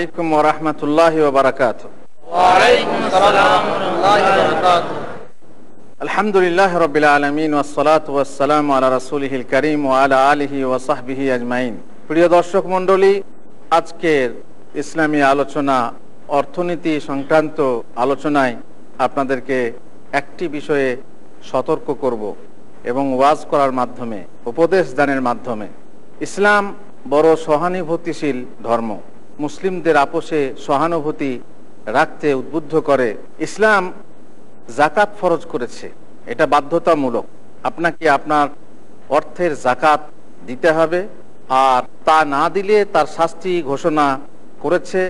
আলাইকুম আলহামদুলিল্লাহ আলা আলা আজমাইন। প্রিয় দর্শক মণ্ডলী আজকের ইসলামী আলোচনা অর্থনীতি সংক্রান্ত আলোচনায় আপনাদেরকে একটি বিষয়ে সতর্ক করব এবং ওয়াজ করার মাধ্যমে উপদেশ দানের মাধ্যমে। ইসলাম বড় সহানুভূতিশীল ধর্ম। মুসলিমদের আপোষে সহানুভূতি রাখতে উদ্বুদ্ধ করে, ইসলাম জাকাত ফরজ করেছে। এটা বাধ্যতামূলক। আপনাকে আপনার অর্থের জাকাত দিতে হবে আর তা না দিলে তার শাস্তি ঘোষণা করেছে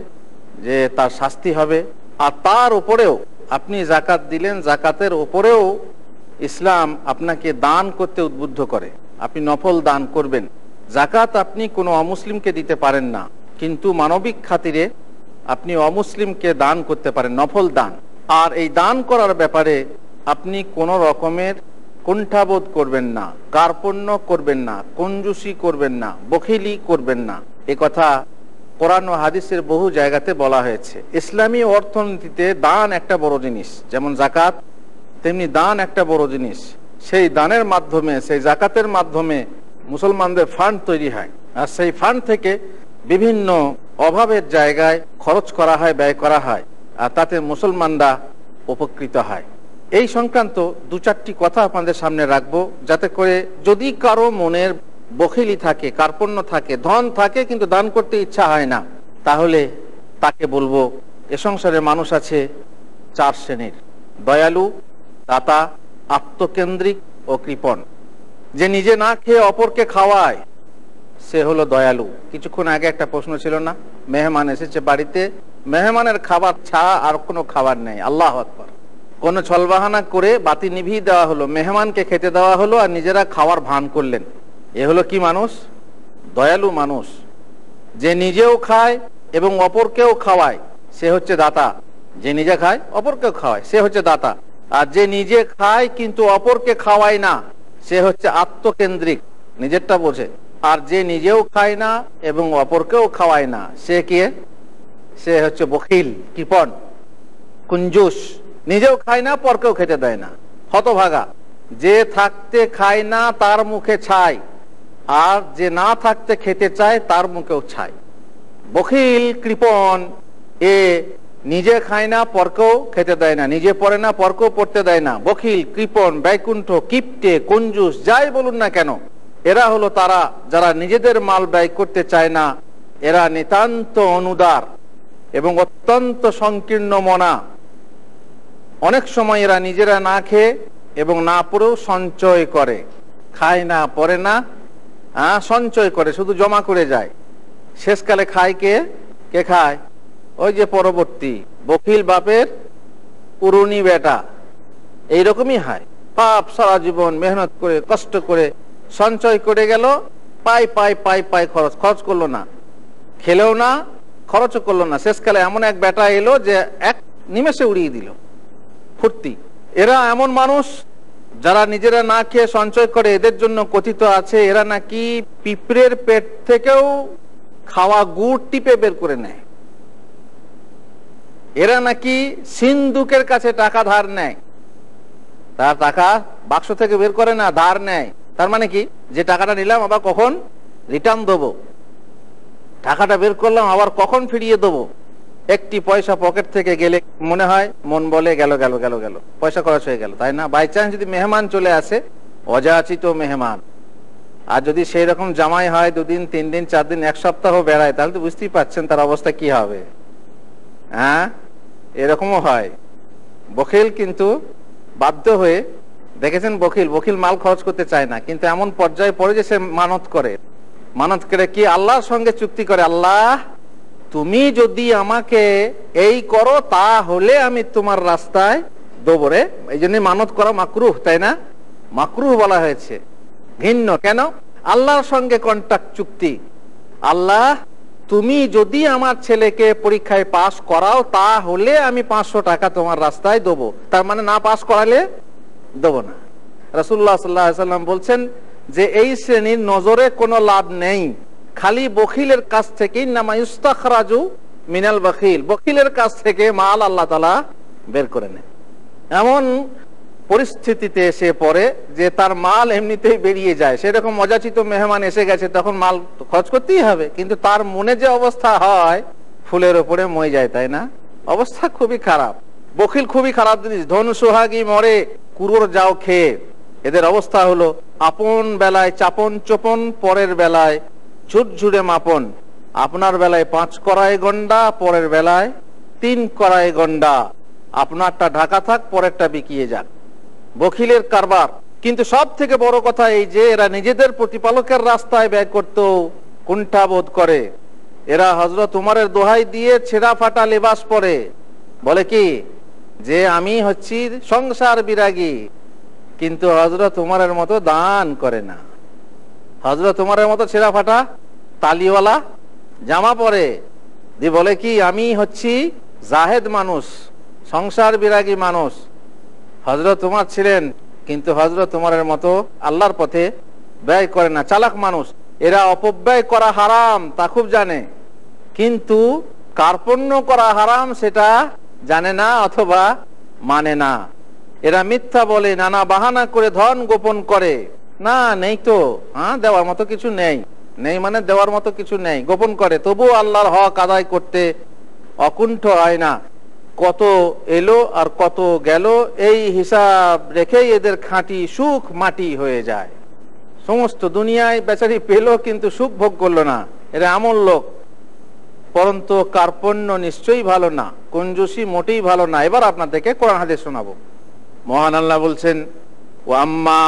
যে তার শাস্তি হবে। আর তার উপরেও আপনি জাকাত দিলেন, জাকাতের ওপরেও ইসলাম আপনাকে দান করতে উদ্বুদ্ধ করে। আপনি নফল দান করবেন। জাকাত আপনি কোনো অমুসলিমকে দিতে পারেন না। কিন্তু মানবিক খাতিরে আপনি অমুসলিমকে দান করতে পারেন, নফল দান। আর এই দান করার ব্যাপারে আপনি কোনো রকমের কুণ্ঠাবোধ করবেন না, কার্পণ্য করবেন না, কঞ্জুসি করবেন না, বখিলি করবেন না। এ কথা কোরআন ও হাদিসের বহু জায়গাতে বলা হয়েছে। ইসলামী অর্থনীতিতে দান একটা বড় জিনিস, যেমন জাকাত তেমনি দান একটা বড় জিনিস। সেই দানের মাধ্যমে, সেই জাকাতের মাধ্যমে মুসলমানদের ফান্ড তৈরি হয়। আর সেই ফান্ড থেকে বিভিন্ন অভাবের জায়গায় খরচ করা হয়, ব্যয় করা হয়, আর তাতে মুসলমানরা উপকৃত হয়। এই সংক্রান্ত দু চারটি কথা আপনাদের সামনে রাখব, যাতে করে যদি কারও মনের বখিলি থাকে, কার্পণ্য থাকে, ধন থাকে, কিন্তু দান করতে ইচ্ছা হয় না, তাহলে তাকে বলব, এ সংসারে মানুষ আছে চার শ্রেণির। দয়ালু, দাতা, আত্মকেন্দ্রিক ও কৃপণ। যে নিজে না খেয়ে অপরকে খাওয়ায় সে হলো দয়ালু। কিছুক্ষণ আগে একটা প্রশ্ন ছিল না, মেহমান এসেছে বাড়িতে। মেহমানের খাবার ছাড়া আর কোনো খাবার নেই। আল্লাহ আকবর। কোন ছলবাহানা করে বাতি নিভিয়ে দেওয়া হলো, মেহমানকে খেতে দেওয়া হলো আর নিজেরা খাওয়ার ভান করলেন। এ হলো কি মানুষ? দয়ালু মানুষ। যে নিজেও খায় এবং অপরকেও খাওয়ায়, সে হচ্ছে দাতা। যে নিজে খায়, অপরকেও খাওয়ায়, সে হচ্ছে দাতা। আর যে নিজে খায় কিন্তু অপরকে খাওয়ায় না, সে হচ্ছে আত্মকেন্দ্রিক। নিজেরটা বোঝে। আর যে নিজেও খায় না এবং অপরকেও খাওয়ায় না, সে কে? সে হচ্ছে বখিল কৃপন কুঞ্জুস। নিজেও খায় না, পরকেও খেতে দেয় না। হতভাগা। যে থাকতে খায় না, তার মুখে ছাই। আর যে না থাকতে খেতে চায়, তার মুখেও ছাই। বখিল কৃপন এ নিজে খায় না, পরকেও খেতে দেয় না। নিজে পরে না, পরকেও পড়তে দেয় না। বখিল কৃপন বৈকুণ্ঠ, কিপটে, কঞ্জুস, যাই বলুন না কেন। এরা হলো তারা যারা নিজেদের মাল ব্যয় করতে চায় না, এরা নিতান্ত অনুদার এবং অত্যন্ত সংকীর্ণ মনা। অনেক সময় এরা নিজেরা না খেয়ে এবং না পড়েও সঞ্চয় করে। খায় না পরে না সঞ্চয় করে, শুধু জমা করে যায়। শেষকালে খায় কে? কে খায়? ওই যে পরবর্তী বকিল বাপের উরুনি বেটা। এইরকমই হয়। পাপ সারা জীবন মেহনত করে, কষ্ট করে সঞ্চয় করে গেল, পাই পাই পাই পাই খরচ। খরচ করল না। খেলেও না, খরচও করল না। শেষকালে এমন এক বেটা এলো যে এক নিমেষে উড়িয়ে দিল। ফুর্তি। এরা এমন মানুষ, যারা নিজেরা না খেয়ে সঞ্চয় করে, এদের জন্য কথিত আছে, এরা নাকি পিঁপড়ের পেট থেকেও খাওয়া গুড় টিপে বের করে নেয়। এরা নাকি সিন্ধুকের কাছে টাকা ধার নেয়। তার টাকা বাক্স থেকে বের করে না, ধার নেয়। তার মানে কি? যে টাকাটা নিলাম, আবার কখন? রিটার্ন দেবো। টাকাটা বের করলাম, আবার কখন ফিরিয়ে দেবো? একটি পয়সা পকেট থেকে গেলে মনে হয়, মন বলে, গেল গেল গেল গেল। পয়সা খরচ হয়ে গেল, তাই না? বাই চান্স যদি মেহমান চলে আসে, অযাচিত মেহমান। আর যদি সেই রকম জামাই হয়, দুদিন, তিন দিন, চার দিন, এক সপ্তাহ বেড়ায়, তাহলে তো বুঝতেই পাচ্ছেন তার অবস্থা কি হবে। হ্যাঁ? এরকমও হয়। বকিল কিন্তু বাধ্য হয়ে দেখেছেন বকিল? বকিল মাল খরচ করতে চায় না, কিন্তু এমন পর্যায়ে পড়ে যে সে মানত করে। মানত করে কি আল্লাহর সঙ্গে চুক্তি করে? আল্লাহ, তুমি যদি আমাকে এই করো, তাহলে আমি তোমার রাস্তায় দেবরে এই জন্য মানত করা মাকরুহ, তাই না? মাকরুহ বলা হয়েছে। ভিন্ন কেন? আল্লাহর সঙ্গে কন্ট্যাক্ট চুক্তি। আল্লাহ, তুমি যদি আমার ছেলেকে পরীক্ষায় পাশ করাও, তাহলে আমি পাঁচশো টাকা তোমার রাস্তায় দেবো। তার মানে না পাশ করালে দেবো না। রাসুল্লাহ সাল্লাম বলছেন যে এই শ্রেণির নজরে কোনো লাভ নেই। খালি বখিলের কাছ থেকেই নামা মিনাল বখিল। বখিলের কাছ থেকে মাল আল্লাহ তালা বের করে নেয়। এমন পরিস্থিতিতে এসে পড়ে যে তার মাল এমনিতেই বেরিয়ে যায়। সেরকম মজাচিত মেহমান এসে গেছে, তখন মাল খরচ করতেই হবে। কিন্তু তার মনে যে অবস্থা হয়, ফুলের ওপরে মই যায়, তাই না? অবস্থা খুবই খারাপ। বখিল খুবই খারাপ জিনিস। ধনু সোহাগী মরে কুরোর যাও খেয়ে। এদের অবস্থা হলো আপন বেলায় চাপন চোপন, পরের বেলায় ঝুটঝুড়ে মাপন। আপনার বেলায় পাঁচ কড়াই গন্ডা, পরের বেলায় তিন কড়াই গন্ডা। আপনারটা ঢাকা থাক, পরেরটা বিকিয়ে যাক। বখিলের কারবার। কিন্তু সব থেকে বড় কথা এই যে, এরা নিজেদের প্রতিপালকের রাস্তায় ব্যয় করত কুণ্ঠা বোধ করে। এরা হজরত উমারের দোহাই দিয়ে ছেঁড়া ফাটা লেবাস পরে। বলে কি যে আমি হচ্ছি সংসার বিরাগী, কিন্তু হজরত উমারের মতো দান করে না। হজরত উমারের মতো ছেঁড়া ফাটা, তালিওয়ালা, জামা পরে দিয়ে বলে কি, আমি হচ্ছি জাহেদ মানুষ, সংসার বিরাগী মানুষ। হজরত উমার ছিলেন, কিন্তু হজরত উমারের মতো আল্লাহর পথে ব্যয় করে না, চালাক মানুষ। এরা অপব্যয় করা হারাম, তা খুব জানে। কিন্তু কার্পণ্য করা হারাম, সেটা জানে না অথবা মানে না। এরা মিথ্যা বলে নানা বাহানা করে ধন গোপন করে। না, নেই তো। হ্যাঁ দেওয়ার মতো কিছু নেই। নেই মানে দেওয়ার মতো কিছু নেই। গোপন করে। তবুও আল্লাহর হক আদায় করতে অকুণ্ঠ হয় না। কত এলো আর কত গেল, এই হিসাব রেখেই এদের খাঁটি সুখ মাটি হয়ে যায়। সমস্ত দুনিয়ায় বেচারি পেল কিন্তু সুখ ভোগ করল না। এরা এমন লোক। পরন্তু কার্পণ্য নিশ্চয়ই ভালো না কঞ্জুসি মোটেই ভালো না। এবার আপনাদেরকে কোরআন হাদিস শোনাবো। মহান আল্লাহ বলছেন ওয়াম্মা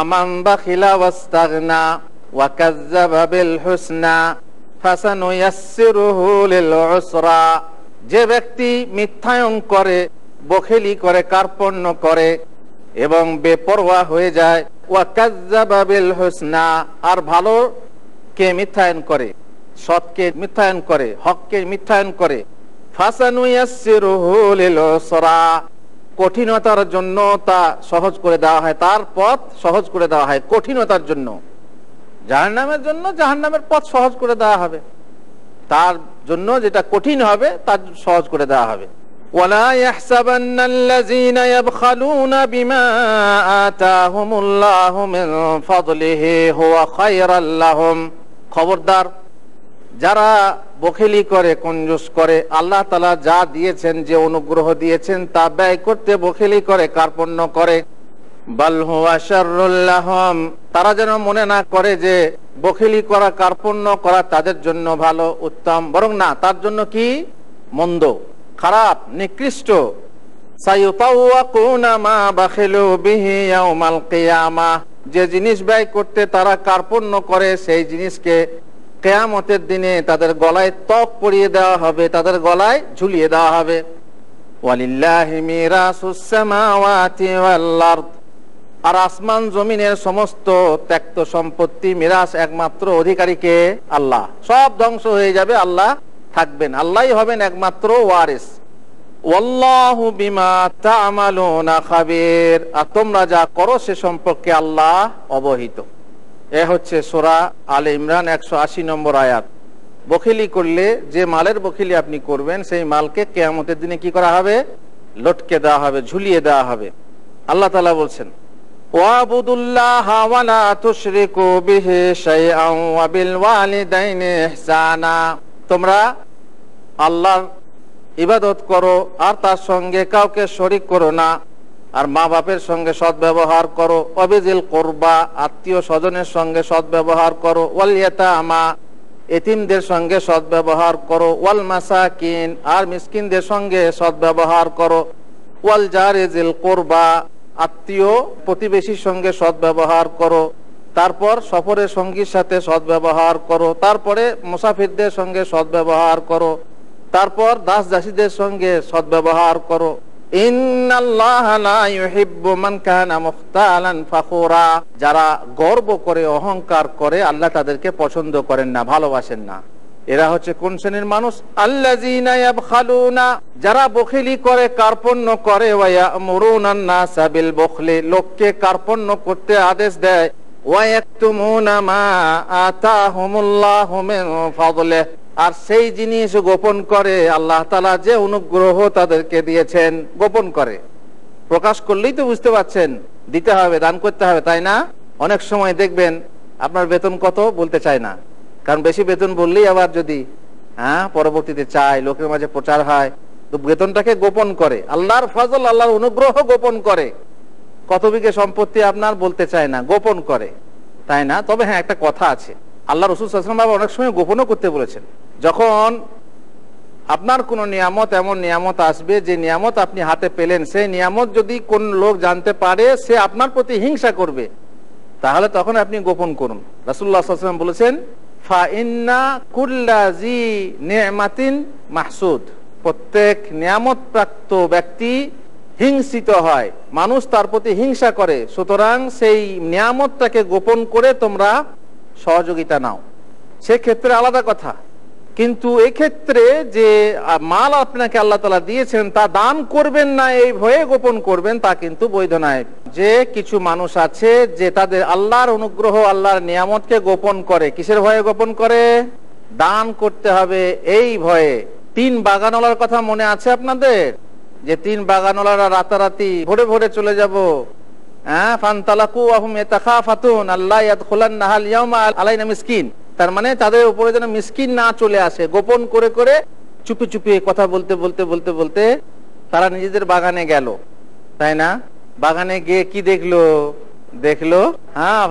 যে ব্যক্তি মিথ্যায়ন করে, বখেলি করে কার্পণ্য করে এবং বেপরোয়া হয়ে যায়, ওয়া কাযযাবা আর ভালো কে মিথ্যায়ন করে? সৎকে মিথ্যায়ন করে হককে মিথ্যায়ন করে ফাসানুয়াসসিরুহু লিল উসরা কঠিনতার জন্য তা সহজ করে দেওয়া হয় তার পথ সহজ করে দেওয়া হয় কঠিনতার জন্য জাহান্নামের জন্য জাহান্নামের পথ সহজ করে দেওয়া হবে তার জন্য যেটা কঠিন হবে তার সহজ করে দেওয়া হবে ولا يحسبن الذين يبخلون بما آتاهم الله من فضله هو خيرا لهم খবরদার যারা বখিলি করে, কঞ্জুস করে, আল্লাহ তালা যা দিয়েছেন, যে অনুগ্রহ দিয়েছেন, তা ব্যয় করতে বখিলি করে, কার্পণ্য করে। তারা যেন মনে না করে যে বখিলি করা, কার্পণ্য করা তাদের জন্য ভালো, উত্তম, বরং না, তার জন্য কি? মন্দ, খারাপ, নিকৃষ্ট। যে জিনিস ব্যয় করতে তারা কার্পণ্য করে, সেই জিনিসকে কেয়ামতের দিনে তাদের গলায় ত্বক পরিয়ে দেওয়া হবে, তাদের গলায় ঝুলিয়ে দেওয়া হবে। আর আসমান জমিনের সমস্ত ত্যক্ত সম্পত্তি, মিরাস একমাত্র অধিকারীকে আল্লাহ। সব ধ্বংস হয়ে যাবে, আল্লাহ থাকবেন। আল্লাহই হবেন একমাত্র ওয়ারিস। আর তোমরা যা করো, সে সম্পর্কে আল্লাহ অবহিত। এ হচ্ছে সোরা আলে ইমরান একশো আশি নম্বর আয়াত। বখিলি করলে যে মালের বখিলি আপনি করবেন, সেই মালকে কেয়ামতের দিনে কি করা হবে? লটকে দেওয়া হবে, ঝুলিয়ে দেওয়া হবে। আল্লাহ তালা বলছেন তোমরা আল্লাহর ইবাদত করো আর তার সঙ্গে কাউকে শরিক করো না। আর মা বাপের সঙ্গে সদ্ব্যবহার করো। অবিজিল করবা, আত্মীয় স্বজনের সঙ্গে সদ্ব্যবহার করো। ওয়ালিয়াতা আমা এতিমদের সঙ্গে সদ্ব্যবহার করো। ওয়াল মাসাকিন, আর মিসকিনদের সঙ্গে সদ্ব্যবহার করো। ওয়াল জারিজিল করবা, আত্মীয় প্রতিবেশীর সঙ্গে সদ্ব্যবহার করো। তারপর সফরের সঙ্গীর সাথে সদ্ব্যবহার করো। তারপরে মুসাফিরদের সঙ্গে সদ্ব্যবহার করো। তারপর দাস দাসীদের সঙ্গে সদ্ব্যবহার করো। যারা গর্ব করে, অহংকার করে, আল্লাহ তাদেরকে পছন্দ করেন না, ভালোবাসেন না। এরা হচ্ছে কোন শ্রেণির মানুষ? আল্লাহ যারা বখিলি করে, কার্পণ্য করে লোককে কার্পণ্য করতে আদেশ দেয়। ওয়ায়াকতুমুনা মা ফাদলিহি। আর সেই জিনিস গোপন করে আল্লাহ তালা যে অনুগ্রহ তাদেরকে দিয়েছেন, গোপন করে। প্রকাশ করলেই তো বুঝতে পারছেন, দিতে হবে, দান করতে হবে, তাই না? অনেক সময় দেখবেন আপনার বেতন কত বলতে চায় না। কারণ বেশি বেতন বললেই আবার যদি হ্যাঁ পরবর্তীতে চায়, লোকের মাঝে প্রচার হয়, তো বেতনটাকে গোপন করে। আল্লাহর ফজল, আল্লাহর অনুগ্রহ গোপন করে। কত বিঘে সম্পত্তি আপনার বলতে চায় না, গোপন করে। তাই না? তবে হ্যাঁ একটা কথা আছে। আল্লাহ রসুল সাল্লাম বাবা অনেক সময় গোপনও করতে বলেছেন। যখন আপনার কোন নিয়ামত, এমন নিয়ামত আসবে যে নিয়ামত আপনি হাতে পেলেন, সেই নিয়ামত যদি কোন লোক জানতে পারে, সে আপনার প্রতি হিংসা করবে। তাহলে তখন আপনি গোপন করুন। রাসুল্লাহ সাল্লাম বলেছেন মাহসুদ। প্রত্যেক নিয়ামত প্রাপ্ত ব্যক্তি হিংসিত হয়, মানুষ তার প্রতি হিংসা করে। সুতরাং সেই নিয়ামতটাকে গোপন করে তোমরা সহযোগিতা নাও। সেক্ষেত্রে আলাদা কথা। কিন্তু এক্ষেত্রে যে মাল আপনাকে আল্লাহ তালা দিয়েছেন, তা দান করবেন না, এই ভয়ে গোপন করবেন, তা কিন্তু বৈধ নয়। যে কিছু মানুষ আছে, যে তাদের আল্লাহর অনুগ্রহ, আল্লাহর নিয়ামতকে গোপন করে, কিসের ভয়ে গোপন করে? দান করতে হবে এই ভয়ে। তিন বাগানওয়ালার কথা মনে আছে আপনাদের? যে তিন বাগানওয়ালারা রাতারাতি ভোরে ভোরে চলে যাব। হ্যাঁ ফান্তালাকু আহুম ইয়াতাখাফাতুন আল্লাহ ইয়াদখুলান নাহাল ইয়াউমা আলাইনা মিসকিন। তার মানে তাদের উপরে যেন মিসকিন না চলে আসে। গোপন করে করে চুপি চুপি কথা বলতে বলতে বলতে বলতে তারা নিজেদের বাগানে গেল। তাই না? বাগানে গিয়ে কি দেখল? দেখল হ্যাঁ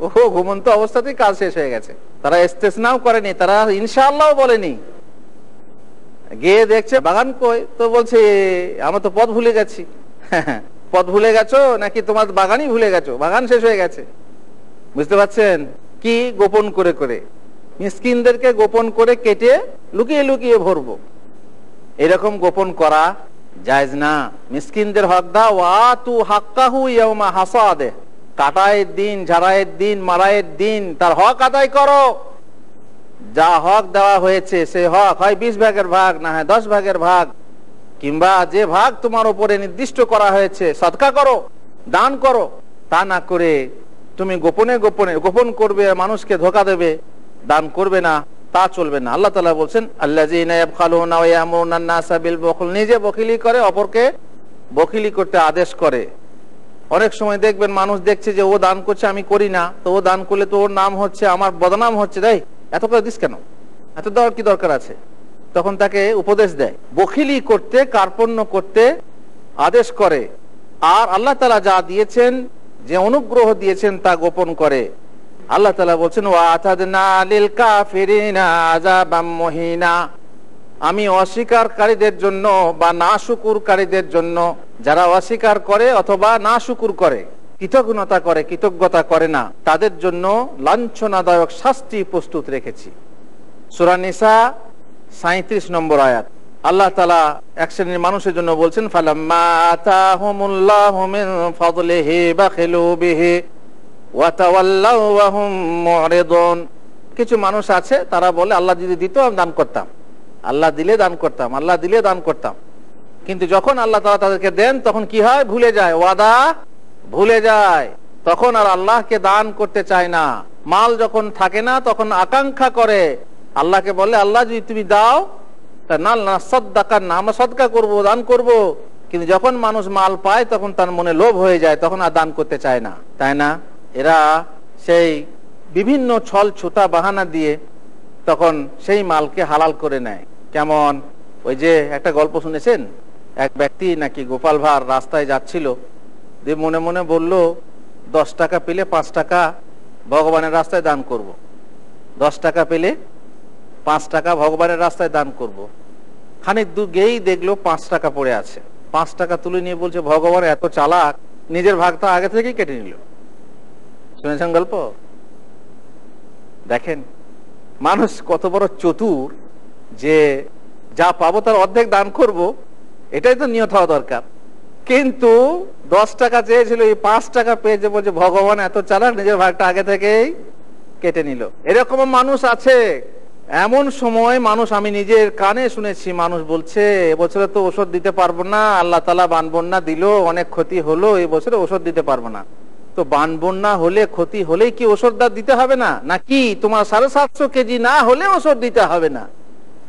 ওহো, ঘুমন্ত অবস্থাতেই কাজ শেষ হয়ে গেছে। তারা ইস্তেসনাও করেনি, তারা ইনশাআল্লাহ বলেনি। গিয়ে দেখছে, বাগান কই? তো বলছে, আমরা তো পথ ভুলে গেছি। পথ ভুলে গেছো? নাকি তোমার বাগানই ভুলে গেছো? বাগান শেষ হয়ে গেছে। বুঝতে পারছেন? কি গোপন করে করে? মিসকিনদেরকে গোপন করে কেটে লুকিয়ে লুকিয়ে ভরবো। এরকম গোপন করা জায়জ না। মিসকিনদের হক দাও ওয়া তু হাক্কাহু ইয়াউমা হাসাদে। কাটায়ের দিন ঝাড়াইয়ের দিন মারায়ের দিন, তার হক আদায় করো। যা হক দেওয়া হয়েছে, সে হক হয় বিশ ভাগের ভাগ, না হয় দশ ভাগের ভাগ। কিংবা যে ভাগ তোমার উপরে নির্দিষ্ট করা হয়েছে সৎকা করো, দান করো। তা না করে তুমি গোপনে গোপনে, গোপন করবে, মানুষকে ধোকা দেবে, দান করবে না, তা চলবে না। আল্লাহ তালা বলছেন আল্লাহ নিজে বকিলি করে, অপরকে বকিলি করতে আদেশ করে। অনেক সময় দেখবেন মানুষ দেখছে যে ও দান করছে, আমি করি না। তো ও দান করলে তো ওর নাম হচ্ছে, আমার বদনাম হচ্ছে। তাই এত করে দিস কেন? এত দেওয়ার কি দরকার আছে? তখন তাকে উপদেশ দেয়, বখিলি করতে, কার্পণ্য করতে আদেশ করে। আর আল্লাহ তালা যা দিয়েছেন যে অনুগ্রহ দিয়েছেন তা গোপন করে। আল্লাহ তালা বলছেন আমি অস্বীকারীদের জন্য বা না শুকুরকারীদের জন্য, যারা অস্বীকার করে অথবা না শুকুর করে কৃতজ্ঞতা করে কৃতজ্ঞতা করে না, তাদের জন্য লাঞ্ছনাদায়ক শাস্তি প্রস্তুত রেখেছি। সুরানিসা সাঁত্রিশ নম্বর আয়াত। আল্লাহ তালা এক শ্রেণির মানুষের জন্য বলছেন কিছু মানুষ আছে, তারা বলে, আল্লাহ যদি দিত, আমি দান করতাম। আল্লাহ দিলে দান করতাম, আল্লাহ দিলে দান করতাম। কিন্তু যখন আল্লাহ তালা তাদেরকে দেন, তখন কি হয়? ভুলে যায়, ওয়াদা ভুলে যায়। তখন আর আল্লাহকে দান করতে চায় না। মাল যখন থাকে না, তখন আকাঙ্ক্ষা করে। আল্লাহকে বলে, আল্লাহ যদি তুমি দাও তা না না, সদ্দাকার না, আমরা সদকা করব, দান করব। কিন্তু যখন মানুষ মাল পায়, তখন তার মনে লোভ হয়ে যায়, তখন আর দান করতে চায় না। তাই না? এরা সেই বিভিন্ন ছল ছোটা বাহানা দিয়ে তখন সেই মালকে হালাল করে নেয়। কেমন? ওই যে একটা গল্প শুনেছেন? এক ব্যক্তি নাকি গোপাল ভার রাস্তায় যাচ্ছিল দিয়ে মনে মনে বলল, দশ টাকা পেলে পাঁচ টাকা, ভগবানের রাস্তায় দান করব। দশ টাকা পেলে পাঁচ টাকা ভগবানের রাস্তায় দান করব। খানিক দূর গেয়েই দেখল পাঁচ টাকা পড়ে আছে। পাঁচ টাকা তুলে নিয়ে বলছে, ভগবান এত চালাক, নিজের ভাগটা আগে থেকেই কেটে নিল। শুনেছেন গল্প? দেখেন, মানুষ কত বড় চতুর যে যা পাবো তার অর্ধেক দান করব, এটাই তো নিয়ত হওয়া দরকার। কিন্তু দশ টাকা চেয়েছিল, এই পাঁচ টাকা পেয়েছে বলছে, ভগবান এত চালাক, নিজের ভাগটা আগে থেকেই কেটে নিল। এরকম মানুষ আছে। এমন সময় মানুষ, আমি নিজের কানে শুনেছি, মানুষ বলছে, এবছরে তো ওষুধ দিতে পারব না, আল্লাহ তালা বান বন্যা দিল, অনেক ক্ষতি হলো, এবছরে ওষুধ দিতে পারব না। তো বান বন্যা হলে ক্ষতি হলেই কি ওষুধটা দিতে হবে না? নাকি তোমার সাড়ে সাতশো কেজি না হলে ওষুধ দিতে হবে না?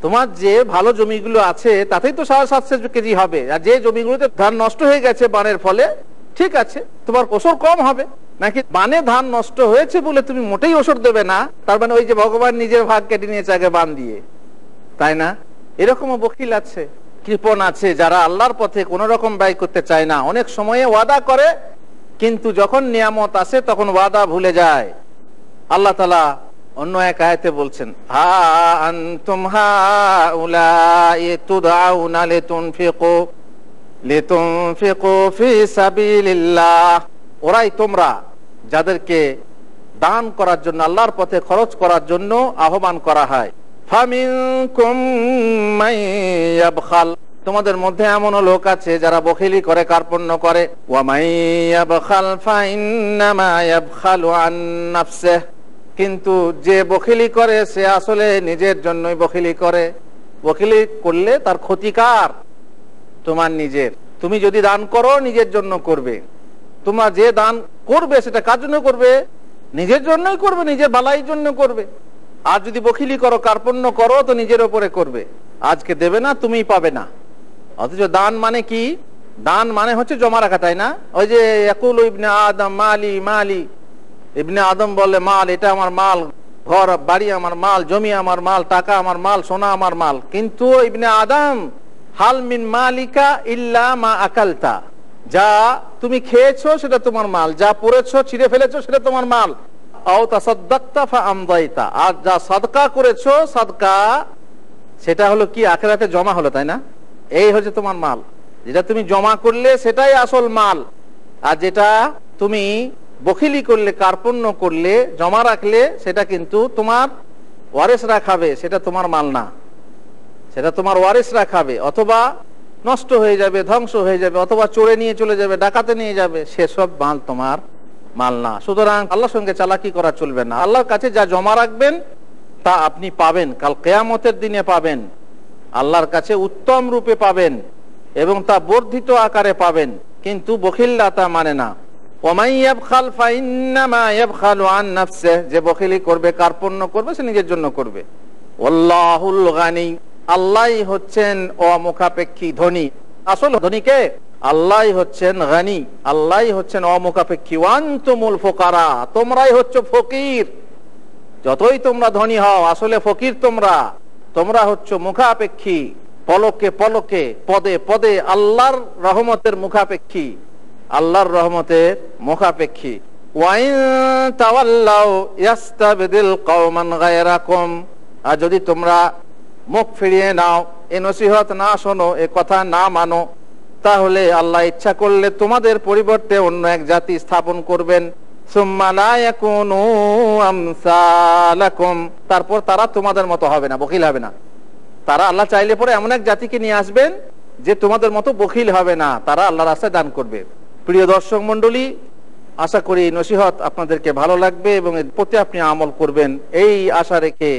তোমার যে ভালো জমিগুলো আছে, তাতেই তো সাড়ে সাতশো কেজি হবে। আর যে জমিগুলোতে ধান নষ্ট হয়ে গেছে বানের ফলে, ঠিক আছে, তোমার ওষুধ কম হবে। নাকি বানে ধান নষ্ট হয়েছে বলে তুমি মোটেই ওষুধ দেবে না? তার মানে ওই যে ভগবান নিজের ভাগ কেটে নিয়েছে আগে বান দিয়ে। তাই না? এরকমও বকিল আছে, কৃপণ আছে যারা আল্লাহর পথে কোন রকম ব্যয় করতে চায় না। অনেক সময়ে ওয়াদা করে, কিন্তু যখন নিয়ামত আসে তখন ওয়াদা ভুলে যায়। আল্লাহ তালা অন্য এক আয়তে বলছেন, হা ওরাই তোমরা যাদেরকে দান করার জন্য, আল্লাহর পথে খরচ করার জন্য আহ্বান করা হয়। তোমাদের মধ্যে এমনও লোক আছে যারা বখিলি করে, কার্পণ্য করে। কিন্তু যে বখিলি করে, সে আসলে নিজের জন্যই বখিলি করে। বখিলি করলে তার ক্ষতিকার তোমার নিজের। তুমি যদি দান করো, নিজের জন্য করবে। তোমার যে দান করবে, সেটা কার জন্য করবে? নিজের জন্যই করবে, নিজের বালাই জন্য করবে। আর যদি বখিলি করো, কার্পণ্য করো, তো নিজের ওপরে করবে। আজকে দেবে না তুমি পাবে না। অথচ দান মানে কি? দান মানে হচ্ছে জমা রাখা, তাই না? ওই যে একুল ইবনে আদম, মালি মালি। ইবনে আদম বলে, মাল, এটা আমার মাল, ঘর, বাড়ি আমার মাল, জমি আমার মাল, টাকা আমার মাল, সোনা আমার মাল। কিন্তু ইবনে আদম, হাল মিন মালিকা ইল্লা মা আকালতা। যা তুমি খেয়েছো, সেটা তোমার মাল। যা পরেছো ছিঁড়ে ফেলেছো, সেটা তোমার মাল। আর যা সাদকা করেছ, সাদকা, সেটা হলো কি, আখেরাতে জমা হলো, তাই না? এই হচ্ছে তোমার মাল। যেটা তুমি জমা করলে, সেটাই আসল মাল। আর যেটা তুমি বখিলি করলে, কার্পণ্য করলে, জমা রাখলে, সেটা কিন্তু তোমার ওয়ারেসরা রাখাবে, সেটা তোমার মাল না। সেটা তোমার ওয়ারেসরা রাখাবে। অথবা নষ্ট হয়ে যাবে, ধ্বংস হয়ে যাবে, অথবা চড়ে নিয়ে চলে যাবে, ডাকাতে নিয়ে যাবে সেসব মাল তোমার মাল না। সুতরাং আল্লাহর সঙ্গে চালাকি করা চলবে না। আল্লাহর কাছে যা জমা রাখবেন, তা আপনি পাবেন, কাল কেয়ামতের দিনে পাবেন। আল্লাহর কাছে উত্তম রূপে পাবেন এবং তা বর্ধিত আকারে পাবেন। কিন্তু বখিল্লা তা মানে না। যে বখিলি করবে, কার্পণ্য করবে, সে নিজের জন্য করবে। আল্লাহ হচ্ছেন অমুখাপেক্ষী ধনী। আসল ধনীকে আল্লাহ হচ্ছেন গানি। আল্লাহ হচ্ছেন অমুখাপেক্ষী। ওয়ান্তমূল ফোকারা, তোমরাই হচ্ছে ফকির। যতই তোমরা ধনী হও, আসলে ফকির তোমরা। তোমরা হচ্ছে মুখাপেক্ষী। পলকে পলকে, পদে পদে আল্লাহর রহমতের মুখাপেক্ষী। আল্লাহর রহমতের মুখাপেক্ষী। আর যদি তোমরা মুখ ফিরিয়ে নাও, এ নসিহত না শোনো, এ কথা না মানো। তাহলে আল্লাহ ইচ্ছা করলে তোমাদের পরিবর্তে অন্য এক জাতি স্থাপন করবেন। তারপর তারা তোমাদের মতো হবে না, বকিল হবে না। তারা আল্লাহ চাইলে পরে এমন এক জাতিকে নিয়ে আসবেন যে তোমাদের মতো বকিল হবে না, তারা আল্লাহ রাস্তায় দান করবে। প্রিয় দর্শক মন্ডলী আশা করি নসিহত আপনাদেরকে ভালো লাগবে এবং এর প্রতি আপনি আমল করবেন। এই আশা রেখে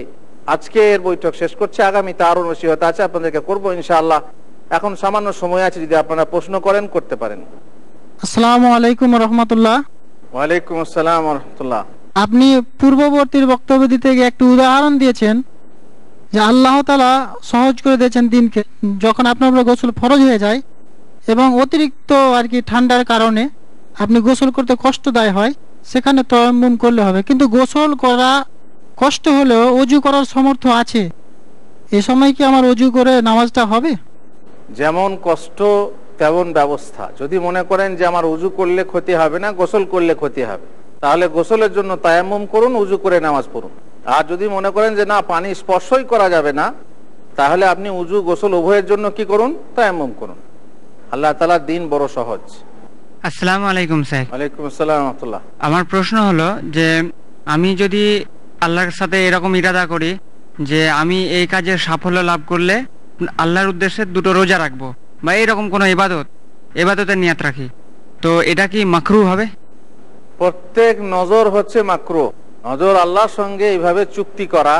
আজকের বৈঠক শেষ করছে আগামীতে আরও নসিহত আছে আপনাদেরকে করব ইনশাআল্লাহ। এখন সামান্য সময় আছে যদি আপনারা প্রশ্ন করেন করতে পারেন। আসসালামু আলাইকুম রহমতুল্লাহ। ওয়ালাইকুম আসসালাম রহমতুল্লাহ। আপনি পূর্ববর্তীর বক্তব্য দিতে গিয়ে একটু উদাহরণ দিয়েছেন যে আল্লাহ তালা সহজ করে দিয়েছেন দিনকে যখন আপনার উপরে গোসল ফরজ হয়ে যায় এবং অতিরিক্ত আর কি ঠান্ডার কারণে আপনি গোসল করতে কষ্টদায় হয় সেখানে তয়ম্মুম করলে হবে। কিন্তু গোসল করা কষ্ট হলেও অজু করার সমর্থ আছে। এ সময় কি আমার অজু করে নামাজটা হবে? যেমন কষ্ট তেমন ব্যবস্থা। যদি মনে করেন যে আমার উজু করলে ক্ষতি হবে না গোসল করলে ক্ষতি হবে তাহলে গোসলের জন্য তায়াম্মুম করুন উজু করে নামাজ পড়ুন। আর যদি মনে করেন যে না পানি স্পর্শই করা যাবে না তাহলে আপনি উজু গোসল উভয়ের জন্য কি করুন? তায়াম্মুম করুন। আল্লাহ তালা দিন বড় সহজ। আসসালামু আলাইকুম স্যার। ওয়ালাইকুম আসসালাম আমার প্রশ্ন হলো যে আমি যদি আল্লাহর সাথে এরকম ইরাদা করি যে আমি এই কাজে সাফল্য লাভ করলে আল্লাহর উদ্দেশ্যে দুটো রোজা রাখব বা এরকম কোনো ইবাদত এবাদতের নিয়াত রাখি। তো এটা কি মাকরু হবে? প্রত্যেক নজর হচ্ছে মাকরু। নজর আল্লাহর সঙ্গে এইভাবে চুক্তি করা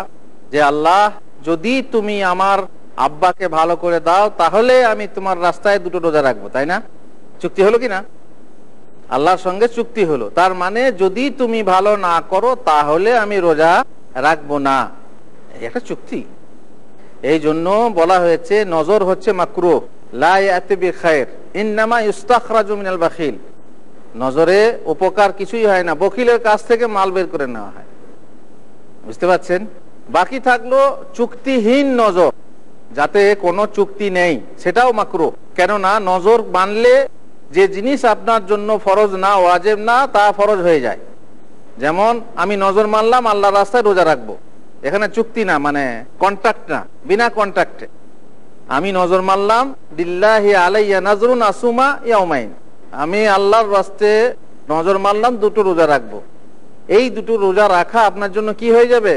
যে আল্লাহ, যদি তুমি আমার আব্বাকে ভালো করে দাও, তাহলে আমি তোমার রাস্তায় দুটো রোজা রাখব, তাই না? চুক্তি হলো কি না? আল্লাহর সঙ্গে চুক্তি হলো। তার মানে যদি তুমি ভালো না করো, তাহলে আমি রোজা রাখব না। একটা চুক্তি। এই জন্য বলা হয়েছে, নজর হচ্ছে মাকরু। বাখিল। নজরে উপকার কিছুই হয় না। বকিলের কাছ থেকে মাল বের করে নেওয়া হয়। বুঝতে পারছেন? বাকি থাকল চুক্তিহীন নজর, যাতে কোনো চুক্তি নেই। সেটাও মাকরু। কেননা নজর মানলে যে জিনিস আপনার জন্য ফরজ না, ওয়াজেব না, তা ফরজ হয়ে যায়। যেমন, আমি নজর মানলাম আল্লাহ রাস্তায় রোজা রাখব। এখানে চুক্তি না মানে কন্ট্রাক্ট না, বিনা কন্ট্রাক্টে আমি নজর মারলাম নাজরুন আসুমা আমি আল্লাহর রাস্তে নজর মারলাম, দুটো রোজা রাখব। এই দুটো রোজা রাখা আপনার জন্য কি হয়ে যাবে?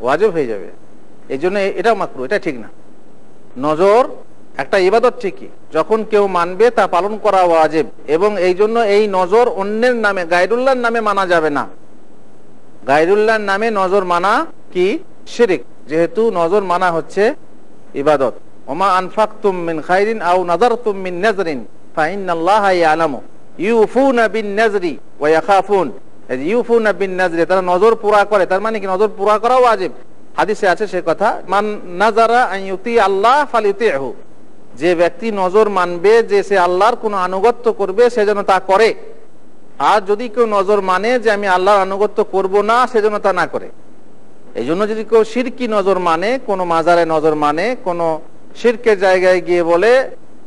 ওয়াজব হয়ে যাবে। এই জন্য এটা মাকরু, এটা ঠিক না। নজর একটা ইবাদত ঠিকই, যখন কেউ মানবে তা পালন করা ওয়াজেব, এবং এই জন্য এই নজর অন্যের নামে গাইরুল্লাহর নামে মানা যাবে না। গাইরুল্লাহর নামে নজর মানা কি? শিরিক, যেহেতু নজর মানা হচ্ছে ইবাদত। ওমা আনফাক মিন খাইরিন আও নাজার মিন নাজরিন ইউফুনা বিন নাজরি তারা নজর পুরা করে, তার মানে কি নজর পুরা করা ওয়াজিব? হাদিসে আছে সে কথা, মান নাজারা আল্লাহ যে ব্যক্তি নজর মানবে যে সে আল্লাহর কোনো আনুগত্য করবে, সে যেন তা করে। আর যদি কেউ নজর মানে যে আমি আল্লাহর আনুগত্য করব না সেজন্য তা না করে। এই জন্য যদি কেউ সিরকি নজর মানে কোনো মাজারে নজর মানে কোনো শিরকের জায়গায় গিয়ে বলে,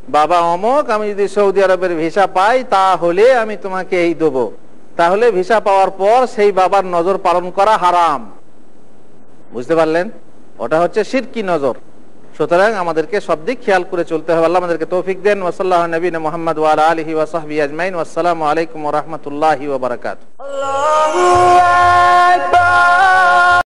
বাবা অমক, আমি যদি সৌদি আরবের ভিসা পাই, তাহলে আমি তোমাকে এই দেবো। তাহলে ভিসা পাওয়ার পর সেই বাবার নজর পালন করা হারাম। বুঝতে পারলেন? ওটা হচ্ছে সিরকি নজর। সুতরাং আমাদেরকে সব দিক খেয়াল করে চলতে হবে। আল্লাহ আমাদেরকে তৌফিক দেন। ওসল্লাহ নবীন মোহাম্মদ ওয়াল আলহি ওয়াসাহবি আজমাইন। আসসালামু আলাইকুম রহমতুল্লাহি ওবরাকাত